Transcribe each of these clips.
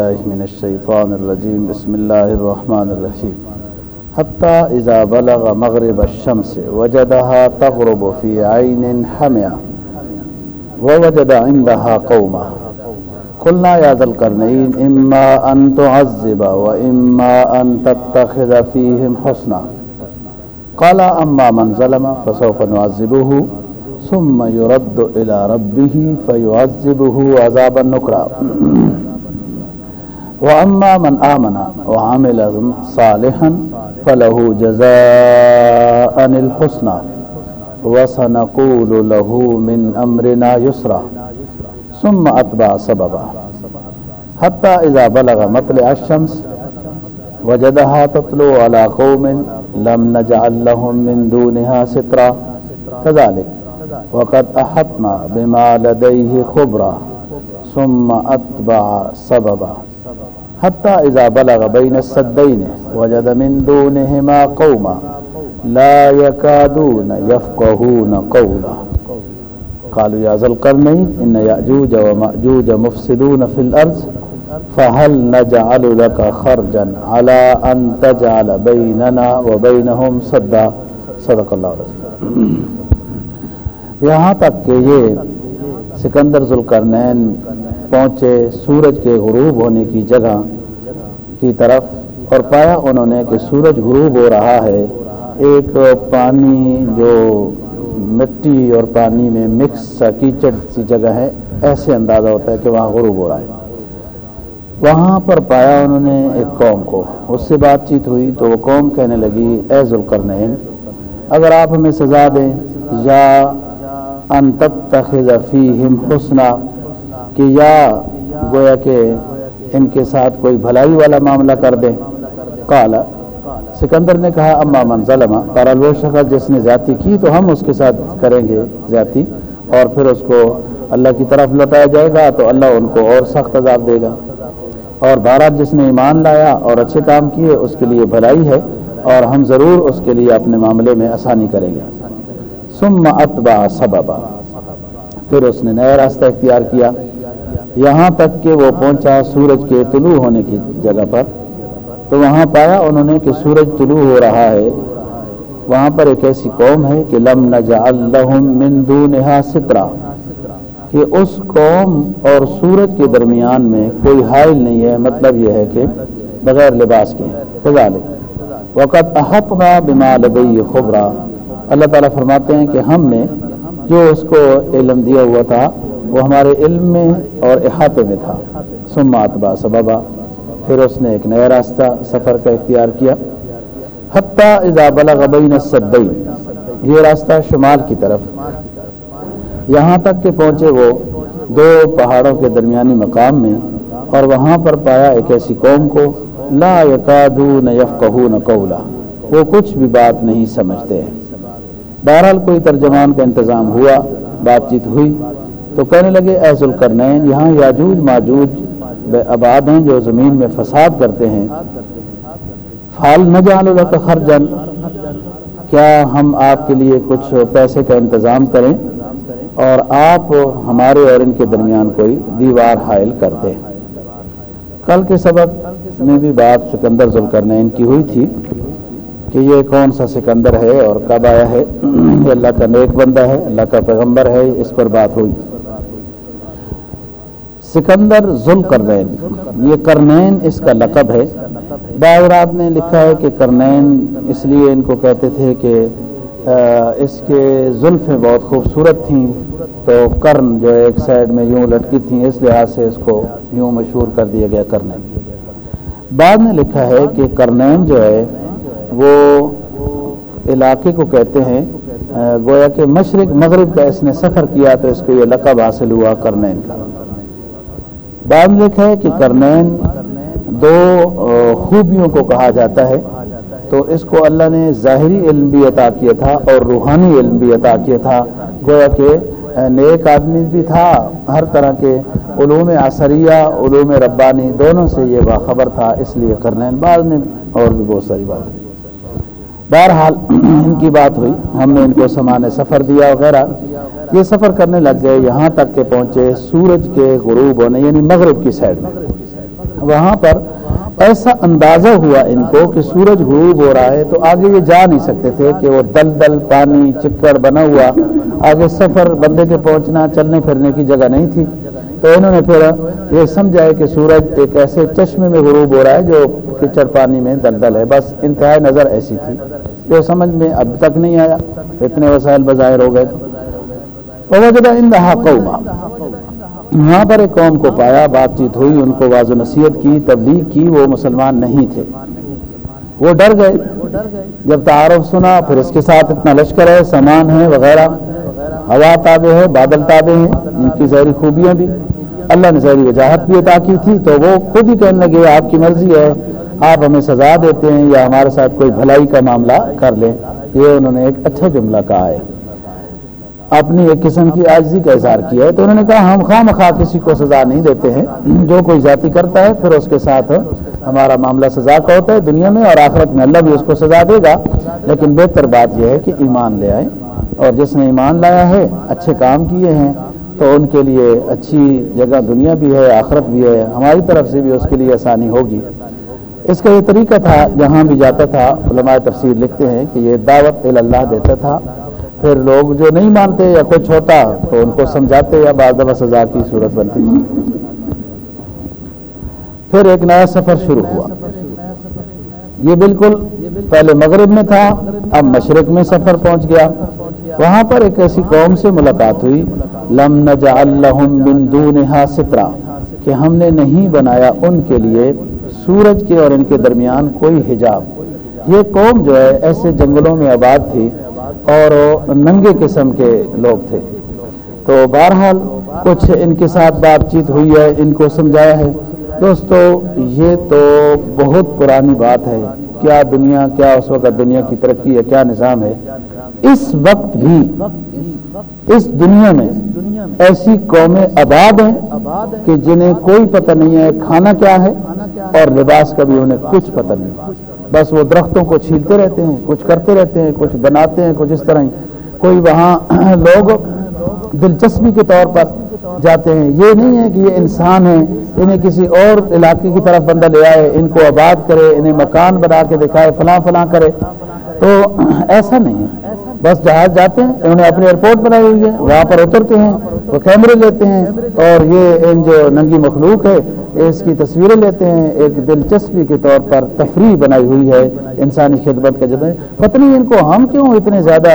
أعوذ بالله من الشيطان الرجيم بسم الله الرحمن الرحيم حتى إذا بلغ مغرب الشمس وجدها تغرب في عين حمية ووجد عندها قوما. قلنا يا ذا القرنين إما أن تعذب وإما أن تتخذ فيهم حسنا. قال أما من ظلم فسوف نعذبه، ثم يرد إلى ربه فيعذبه عذابا نكرا وأما من آمن وعمل صالحا فله جزاء الحسنى وسنقول له من أمرنا يسرا ثم أتبع سببا حتى إذا بلغ مطلع الشمس وجدها تطلع على قوم لم نجعل لهم من دونها سترا كذلك وقد أحطنا بما لديه خبرا ثم أتبع سببا حتى إذا بلغ بين السدين وجد من دونهما قوما لا يكادون يفقهون قولا. قالوا يا ذا القرنين إن يأجوج ومأجوج مفسدون في الأرض، فهل نجعل لك خرجا على أن تجعل بيننا وبينهم صدا صدق الله العظيم. یہاں تک کہ یہ سکندر ذوالقرنین پہنچے، سورج کے غروب ہونے کی جگہ کی طرف، اور پایا انہوں نے کہ سورج غروب ہو رہا ہے۔ ایک پانی جو مٹی اور پانی میں مکس سا کیچڑ سی جگہ ہے، ایسے اندازہ ہوتا ہے کہ وہاں غروب ہو رہا ہے۔ وہاں پر پایا انہوں نے ایک قوم کو۔ اس سے بات چیت ہوئی تو وہ قوم کہنے لگی، اے ذوالقرنین، اگر آپ ہمیں سزا دیں، یا ان تتخذ فیہم حسنا کہ یا گویا کہ ان کے ساتھ کوئی بھلائی والا معاملہ کر دیں۔ کالا سکندر نے کہا، اما من ظلم پر وہ شخص جس نے زیادتی کی تو ہم اس کے ساتھ کریں گے زیادتی، اور پھر اس کو اللہ کی طرف لوٹایا جائے گا تو اللہ ان کو اور سخت عذاب دے گا۔ اور بھارت جس نے ایمان لایا اور اچھے کام کیے، اس کے لیے بھلائی ہے، اور ہم ضرور اس کے لیے اپنے معاملے میں آسانی کریں گے۔ ثم اتبع سببا۔ پھر اس نے نیا راستہ اختیار کیا۔ یہاں تک کہ وہ پہنچا سورج کے طلوع ہونے کی جگہ پر۔ تو وہاں پایا انہوں نے کہ سورج طلوع ہو رہا ہے۔ وہاں پر ایک ایسی قوم ہے کہ لم نجعل لهم من دونها سترا کہ اس قوم اور سورج کے درمیان میں کوئی حائل نہیں ہے۔ مطلب یہ ہے کہ بغیر لباس کے۔ کذالک۔ وقت احطنا بما لدی خبرا۔ اللہ تعالیٰ فرماتے ہیں کہ ہم نے جو اس کو علم دیا ہوا تھا وہ ہمارے علم میں اور احاطے میں تھا۔ ثم اتبع سببا۔ پھر اس نے ایک نیا راستہ سفر کا اختیار کیا۔ حتیٰ اذا بلغ بین السدین۔ یہ راستہ شمال کی طرف۔ یہاں تک کہ پہنچے وہ دو پہاڑوں کے درمیانی مقام میں اور وہاں پر پایا ایک ایسی قوم کو لا یکادون یفقہون قولا۔ وہ کچھ بھی بات نہیں سمجھتے۔ ہیں بہرحال کوئی ترجمان کا انتظام ہوا، بات چیت ہوئی۔ تو کہنے لگے، اے ذوالقرنین، یہاں یاجوج ماجوج بے آباد ہیں جو زمین میں فساد کرتے ہیں۔ فال نہ جان کا خرجن کیا ہم آپ کے لیے کچھ پیسے کا انتظام کریں اور آپ ہمارے اور ان کے درمیان کوئی دیوار حائل کر دیں۔ کل کے سبق میں بھی بات سکندر ذوالقرنین کی ہوئی تھی کہ یہ کون سا سکندر ہے اور کب آیا ہے۔ یہ اللہ کا نیک بندہ ہے، اللہ کا پیغمبر ہے، اس پر بات ہوئی۔ سکندر ذل کرنین یہ کرنین اس کا لقب ہے۔ باورات نے لکھا ہے کہ کرنین اس لیے ان کو کہتے تھے کہ اس کے زلفیں بہت خوبصورت تھیں۔ تو کرن جو ایک سائڈ میں یوں لٹکی تھیں، اس لحاظ سے اس کو یوں مشہور کر دیا گیا کرنین۔ بعد میں لکھا ہے کہ کرنین جو ہے، وہ علاقے کو کہتے ہیں گویا کہ مشرق مغرب کا اس نے سفر کیا تو اس کو یہ لقب حاصل ہوا کرنین کا۔ بعد میں لکھا ہے کہ کرنین دو خوبیوں کو کہا جاتا ہے۔ تو اس کو اللہ نے ظاہری علم بھی عطا کیا تھا اور روحانی علم بھی عطا کیا تھا۔ گویا کہ نیک آدمی بھی تھا۔ ہر طرح کے علوم عصریہ، علوم ربانی دونوں سے یہ باخبر تھا۔ اس لیے کرنین بعد میں اور بھی بہت ساری بات بہرحال، ان کی بات ہوئی۔ ہم نے ان کو سامان سفر دیا وغیرہ۔ یہ سفر کرنے لگ گئے، یہاں تک کہ پہنچے سورج کے غروب ہونے یعنی مغرب کی سائڈ میں۔ وہاں پر ایسا اندازہ ہوا ان کو کہ سورج غروب ہو رہا ہے، تو آگے یہ جا نہیں سکتے تھے کہ وہ دل دل پانی چکڑ بنا ہوا، آگے سفر بندے کے پہنچنا، چلنے پھرنے کی جگہ نہیں تھی۔ تو انہوں نے پھر یہ سمجھا ہے کہ سورج ایک ایسے چشمے میں غروب ہو رہا ہے جو کچڑ پانی میں دل دل ہے۔ بس انتہائی نظر ایسی تھی۔ جو سمجھ میں اب تک نہیں آیا۔ اتنے وسائل بظاہر ہو گئے۔ قوما. وہاں پر ایک قوم کو پایا، بات چیت ہوئی، ان کو واض و نصیحت کی، تبلیغ کی، وہ مسلمان نہیں تھے۔ وہ ڈر گئے۔ جب تعارف سنا، پھر اس کے ساتھ اتنا لشکر ہے، سامان ہے وغیرہ۔ ہوا تابع ہے، بادل تابع ہیں، ان کی ظاہری خوبیاں بھی۔ اللہ نے ظاہری وجاہت بھی عطا کی تھی، تو وہ خود ہی کہنے لگے، آپ کی مرضی ہے، آپ ہمیں سزا دیتے ہیں یا ہمارے ساتھ کوئی بھلائی کا معاملہ کر لیں۔ یہ انہوں نے ایک اچھا جملہ کہا ہے۔ اپنی ایک قسم کی آجزی کا اظہار کیا ہے تو انہوں نے کہا ہم خواہ مخواہ کسی کو سزا نہیں دیتے ہیں۔ جو کوئی ذاتی کرتا ہے پھر اس کے ساتھ ہمارا معاملہ سزا کا ہوتا ہے دنیا میں اور آخرت میں اللہ بھی اس کو سزا دے گا۔ لیکن بہتر بات یہ ہے کہ ایمان لے آئے اور جس نے ایمان لایا ہے، اچھے کام کیے ہیں، تو ان کے لیے اچھی جگہ دنیا بھی ہے، آخرت بھی ہے، ہماری طرف سے بھی اس کے لیے آسانی ہوگی۔ اس کا یہ طریقہ تھا، جہاں بھی جاتا تھا، علماء تفسیر لکھتے ہیں کہ یہ دعوت اللہ دیتا تھا۔ پھر لوگ جو نہیں مانتے یا کچھ ہوتا تو ان کو سمجھاتے یا بعض دفعہ سزا کی صورت بنتی تھی۔ پھر ایک نیا سفر شروع ہوا۔ یہ بالکل پہلے مغرب میں تھا، اب مشرق میں سفر پہنچ گیا۔ وہاں پر ایک ایسی قوم سے ملاقات ہوئی۔ لم من دونها سترا کہ ہم نے نہیں بنایا ان کے لیے سورج کے اور ان کے درمیان کوئی حجاب۔ یہ قوم جو ہے، ایسے جنگلوں میں آباد تھی اور ننگے قسم کے لوگ تھے۔ تو بہرحال کچھ ان کے ساتھ بات چیت ہوئی ہے، ان کو سمجھایا ہے۔ دوستو، یہ تو بہت پرانی بات ہے۔ کیا دنیا، کیا اس وقت دنیا کی ترقی ہے، کیا نظام ہے؟ اس وقت بھی، اس دنیا میں ایسی قومیں آباد ہیں کہ جنہیں کوئی پتہ نہیں ہے کھانا کیا ہے اور لباس کا بھی انہیں کچھ پتہ نہیں۔ بس وہ درختوں کو چھیلتے رہتے ہیں، کچھ کرتے رہتے ہیں، کچھ بناتے ہیں، کچھ اس طرح ہی۔ کوئی وہاں لوگ دلچسپی کے طور پر جاتے ہیں۔ یہ نہیں ہے کہ یہ انسان ہیں، انہیں کسی اور علاقے کی طرف بندہ لے آئے، ان کو آباد کرے، انہیں مکان بنا کے دکھائے، فلاں فلاں کرے۔ تو ایسا نہیں ہے۔ بس جہاز جاتے ہیں انہوں نے اپنی ایئرپورٹ بنائی ہوئی ہے، وہاں پر اترتے ہیں، وہ کیمرے لیتے ہیں۔ اور یہ ان جو ننگی مخلوق ہے۔ اس کی تصویریں لیتے ہیں، ایک دلچسپی کے طور پر تفریح بنائی ہوئی ہے انسانی خدمت کا جب پتہ نہیں ان کو ہم کیوں اتنے زیادہ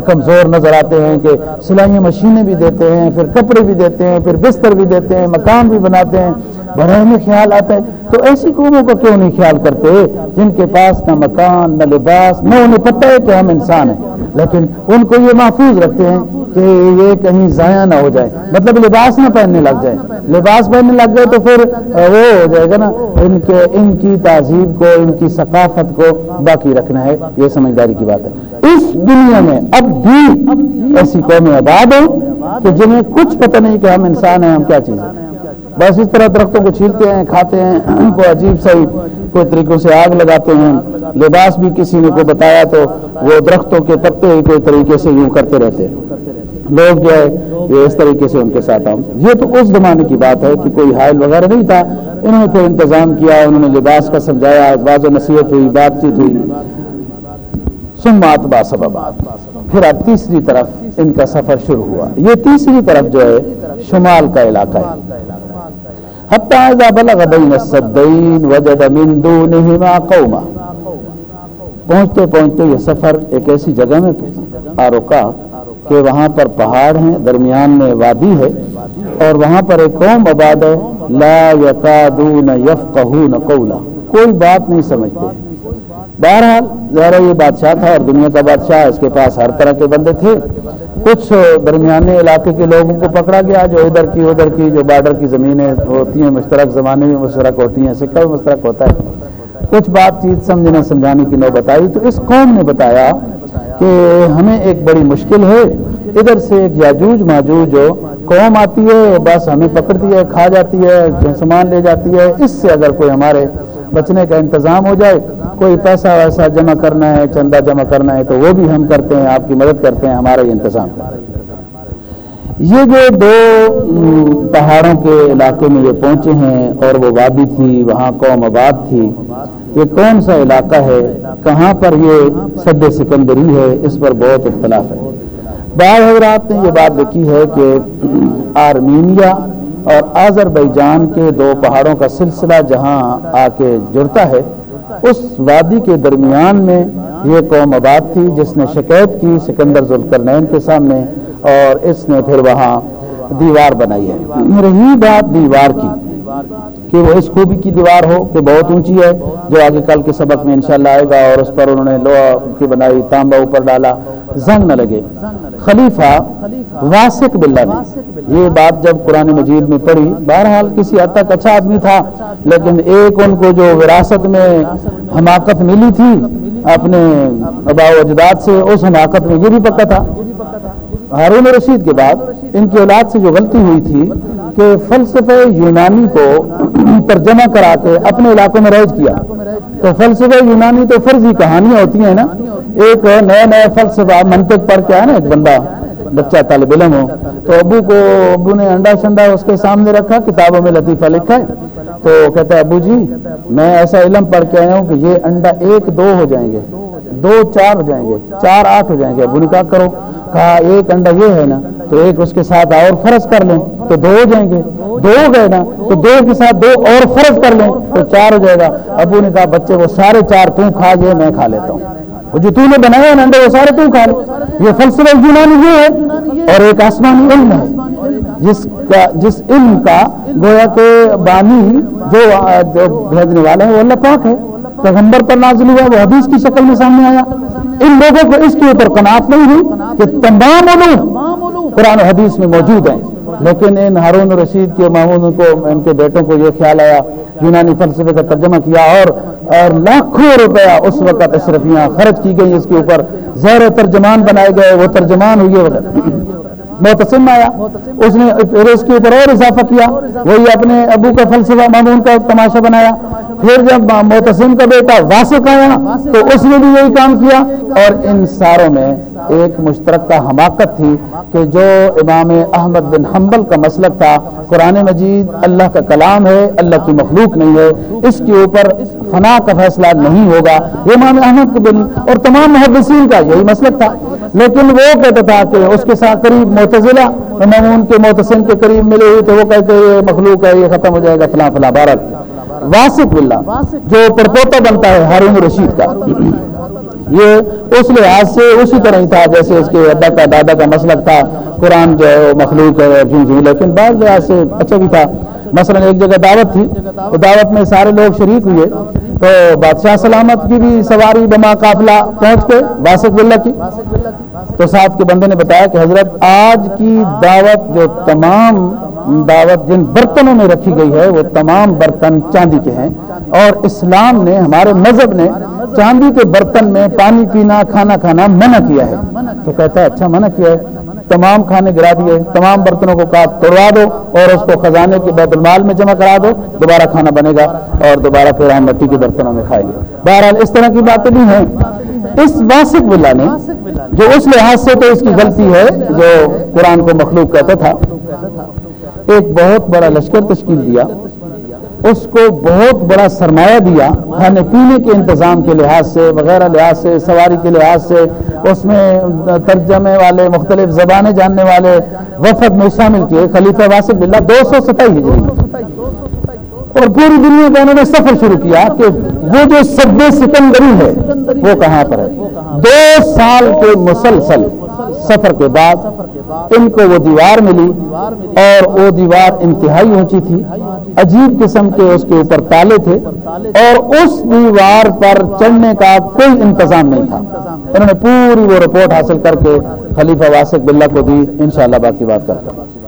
کمزور نظر آتے ہیں کہ سلائیاں مشینیں بھی دیتے ہیں، پھر کپڑے بھی دیتے ہیں، پھر بستر بھی دیتے ہیں، مکان بھی بناتے ہیں۔ بڑے میں خیال آتا ہے۔ تو ایسی قوموں کا کیوں نہیں خیال کرتے؟ جن کے پاس نہ مکان، نہ لباس، نہ انہیں پتہ ہے کہ ہم انسان ہیں۔ لیکن ان کو یہ محفوظ رکھتے ہیں کہ یہ کہیں ضائع نہ ہو جائے۔ مطلب لباس نہ پہننے لگ جائے۔ لباس پہننے لگ گئے تو پھر وہ ہو جائے گا نا۔ ان کے، ان کی تہذیب کو، ان کی ثقافت کو باقی رکھنا ہے۔ یہ سمجھداری کی بات ہے۔ اس دنیا میں اب بھی ایسی قومیں آباد ہیں کہ جنہیں کچھ پتہ نہیں کہ ہم انسان ہیں، ہم کیا چیز ہیں۔ بس اس طرح درختوں کو چھیلتے ہیں، کھاتے ہیں، کوئی عجیب صحیح کوئی طریقوں سے آگ لگاتے ہیں۔ لباس بھی کسی نے کو بتایا تو وہ درختوں کے پتے ہی کوئی طریقے سے یوں کرتے رہتے ہیں۔ لوگ جو ہے یہ اس طریقے سے ان کے ساتھ آؤں۔ یہ تو اس زمانے کی بات ہے کہ کوئی حائل وغیرہ نہیں تھا۔ انہوں نے پھر انتظام کیا انہوں نے لباس کا سمجھایا بعض و نصیحت ہوئی بات چیت ہوئی۔ سمات با سبب پھر اب تیسری طرف ان کا سفر شروع ہوا۔ یہ تیسری طرف جو ہے شمال کا علاقہ ہے۔ حتی اذا بلغ بین السدین وجد من دونہما قوما۔ پہنچتے پہنچتے یہ سفر ایک ایسی جگہ میں آرکا کہ وہاں پر پہاڑ ہیں، درمیان میں وادی ہے اور وہاں پر ایک قوم آباد ہے، لا یکادون یفقہون قولا۔ کوئی بات نہیں سمجھتے۔ بہرحال، ظاہر یہ بادشاہ تھا اور دنیا کا بادشاہ، اس کے پاس ہر طرح کے بندے تھے۔ کچھ درمیانے علاقے کے لوگوں کو پکڑا گیا، جو ادھر کی ادھر کی، جو بارڈر کی زمینیں ہوتی ہیں، مشترک زمانے میں مشترک ہوتی ہیں، سکہ بھی مشترک ہوتا ہے۔ کچھ بات چیت سمجھنے سمجھانے کی نو بتائی تو اس قوم نے بتایا کہ ہمیں ایک بڑی مشکل ہے۔ ادھر سے ایک یاجوج ماجوج جو قوم آتی ہے، بس ہمیں پکڑتی ہے، کھا جاتی ہے سامان لے جاتی ہے۔ اس سے اگر کوئی ہمارے بچنے کا انتظام ہو جائے، کوئی پیسہ ویسا جمع کرنا ہے، چندہ جمع کرنا ہے، تو وہ بھی ہم کرتے ہیں، آپ کی مدد کرتے ہیں ہمارا یہ انتظام۔ یہ جو دو پہاڑوں کے علاقے میں یہ پہنچے ہیں اور وہ وادی تھی، وہاں قوم آباد تھی۔ یہ کون سا علاقہ ہے؟ کہاں پر یہ سد سکندری ہے؟ اس پر بہت اختلاف ہے۔ بعض حضرات نے یہ بات لکھی ہے کہ آرمینیا اور آذر جان کے دو پہاڑوں کا سلسلہ جہاں آ کے جڑتا ہے، اس وادی کے درمیان میں یہ قوم آباد تھی، جس نے شکایت کی سکندر ذوالکرنین کے سامنے اور اس نے پھر وہاں دیوار بنائی ہے۔ رہی بات دیوار کی۔ کہ وہ اس خوبی کی دیوار ہو کہ بہت اونچی ہے، جو آگے کل کے سبق میں انشاءاللہ آئے گا اور اس پر انہوں نے لوہا کی بنائی تانبا اوپر ڈالا، زنگ نہ لگے۔ خلیفہ واسق بلّہ نے۔ یہ بات جب قرآن مجید میں پڑھی، بہرحال کسی حد تک اچھا آدمی تھا، لیکن ایک ان کو جو وراثت میں حماقت ملی تھی، اپنے ابا و اجداد سے اس حماقت میں یہ بھی پکا تھا۔ ہارون رشید کے بعد ان کی اولاد سے جو غلطی ہوئی تھی کہ فلسفہ یونانی کو ترجمہ کرا کے اپنے علاقوں میں رائج کیا۔ تو فلسفہ یونانی تو فرضی کہانیاں ہوتی ہیں نا۔ ایک نیا نیا فلسفہ منطق پڑھ کے آیا نا، ایک بندہ، بچہ طالب علم ہو۔ تو ابو کو، ابو نے انڈا شنڈا اس کے سامنے رکھا، کتابوں میں لطیفہ لکھا ہے۔ تو کہتا ہے، ابو جی میں ایسا علم پڑھ کے آیا ہوں کہ یہ انڈا ایک دو ہو جائیں گے، دو چار ہو جائیں گے، چار آٹھ ہو جائیں گے۔ ابو نے کہا، کرو۔ کہا، ایک انڈا یہ ہے نا، تو ایک اس کے ساتھ اور فرض کر لیں، تو دو ہو جائیں گے۔ دو ہو گئے نا، تو دو کے ساتھ دو اور فرض کر لیں، تو چار ہو جائے گا۔ ابو نے کہا، بچے، وہ سارے چار تو کھا گئے، میں کھا لیتا ہوں۔ وہ جو تو نے بنایا نا انڈے وہ سارے تو کھا لے۔ یہ فلسفہ یونانی یہ ہے، اور ایک آسمانی علم ہے۔ جس کا، جس علم کا گویا کہ بانی جو بھیجنے والا ہے وہ اللہ پاک ہے۔ پیغمبر پر نازل ہوا، وہ حدیث کی شکل میں سامنے آیا۔ ان لوگوں کو اس کے اوپر قناعت نہیں ہوئی کہ تمام علوم قرآن حدیث میں موجود ہیں۔ لیکن ان ہارون رشید کے مامون کو، ان کے بیٹوں کو یہ خیال آیا، یونانی فلسفے کا ترجمہ کیا اور اور لاکھوں روپیہ اس وقت اشرفیاں خرچ کی گئی اس کے اوپر زیر ترجمان بنائے گئے، وہ ترجمان ہوئے۔ وغیرہ محتسم آیا۔ اس نے پھر اس کے اوپر اور اضافہ کیا۔ وہی اپنے ابو کا فلسفہ مامون کا تماشا بنایا۔ پھر جب محتسم کا بیٹا واسق آیا تو اس نے بھی یہی کام کیا اور ان ساروں میں ایک مشترکہ حماقت تھی کہ جو امام احمد بن حنبل کا مسلک تھا، قرآن مجید اللہ کا کلام ہے، اللہ کی مخلوق نہیں ہے، اس کے اوپر فنا کا فیصلہ نہیں ہوگا۔ یہ امام احمد بن اور تمام محدثین کا یہی مسلک تھا۔ لیکن وہ کہتا تھا کہ اس کے ساتھ قریب معتزلہ ان کے محتسم کے قریب ملے ہوئے تھے وہ کہتے یہ مخلوق ہے، یہ ختم ہو جائے گا، فلاں فلاں بارک۔ واسف اللہ جو پرپوتا بنتا ہے، ہارون رشید کا۔ یہ اس لحاظ سے اسی طرح ہی تھا جیسے اس کے ابا کا دادا کا مسلک تھا، قرآن جو ہے وہ مخلوق ہے لیکن بعض لحاظ سے اچھا بھی تھا۔ مثلا ایک جگہ دعوت تھی، تو دعوت میں سارے لوگ شریک ہوئے۔ تو بادشاہ سلامت کی بھی سواری بما قافلہ پہنچ کے واسف اللہ کی۔ تو ساتھ کے بندے نے بتایا کہ حضرت، آج کی دعوت جو تمام دعوت جن برتنوں میں رکھی گئی ہے، وہ تمام برتن چاندی کے ہیں۔ اور اسلام نے ہمارے مذہب نے چاندی کے برتن میں پانی پینا، کھانا کھانا منع کیا ہے۔ تو کہتا ہے اچھا منع کیا ہے؟ تمام کھانے گرا دیے، تمام برتنوں کو کاٹ توڑوا دو اور اس کو خزانے کے بیت المال میں جمع کرا دو، دوبارہ کھانا بنے گا اور دوبارہ پھر ہم مٹی کے برتنوں میں کھائیں گے۔ بہرحال اس طرح کی باتیں بھی ہیں۔ اس واسق بلا نے جو اس لحاظ سے تو اس کی غلطی ہے جو قرآن کو مخلوق کہتا تھا، ایک بہت بڑا لشکر تشکیل دیا۔ اس کو بہت بڑا سرمایہ دیا، کھانے پینے کے انتظام کے لحاظ سے، وغیرہ لحاظ سے، سواری کے لحاظ سے، اس میں ترجمے والے، مختلف زبانیں جاننے والے، وفد میں شامل کیے، خلیفہ واسف بلّہ دو سو ستائی ہجری اور پوری دنیا کا انہوں نے سفر شروع کیا کہ وہ جو سب سکندری ہے، وہ کہاں پر ہے؟ دو سال کے مسلسل سفر کے بعد ان کو وہ دیوار ملی اور وہ دیوار انتہائی اونچی تھی۔ عجیب قسم کے اس کے اوپر تالے تھے اور اس دیوار پر چڑھنے کا کوئی انتظام نہیں تھا۔ انہوں نے پوری وہ رپورٹ حاصل کر کے خلیفہ واسق بلّہ کو دی۔ انشاءاللہ باقی بات کرتا ہوں۔